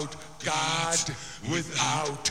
without God, without